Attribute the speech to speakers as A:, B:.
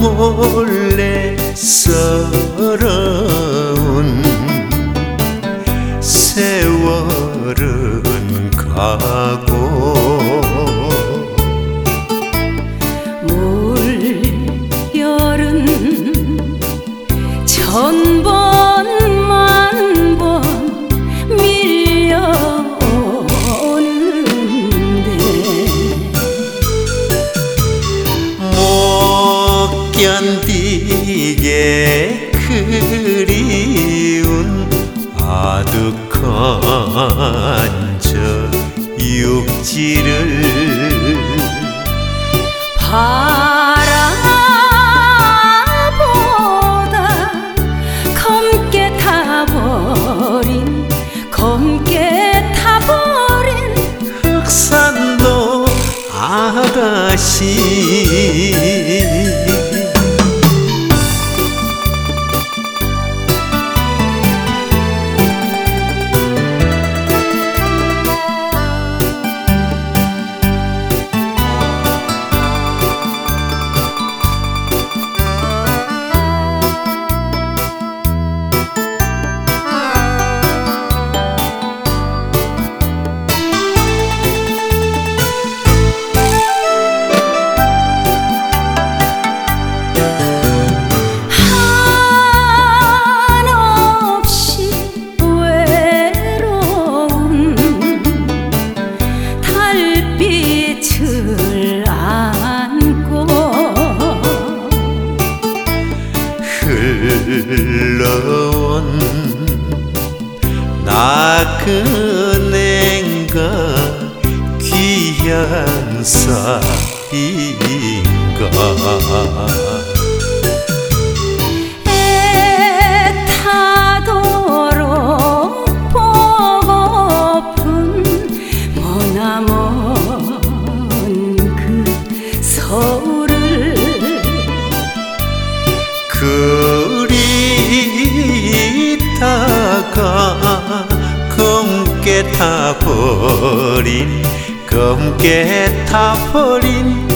A: 몰래 서러운 세월은 가고 견디게 그리운 아득한 저 육지를
B: 바라보다 검게 타버린 검게 타버린
A: 흑산도 아가씨 나그네가 귀한 사이인가?
B: 애타도록
A: 타버린 검게 타버린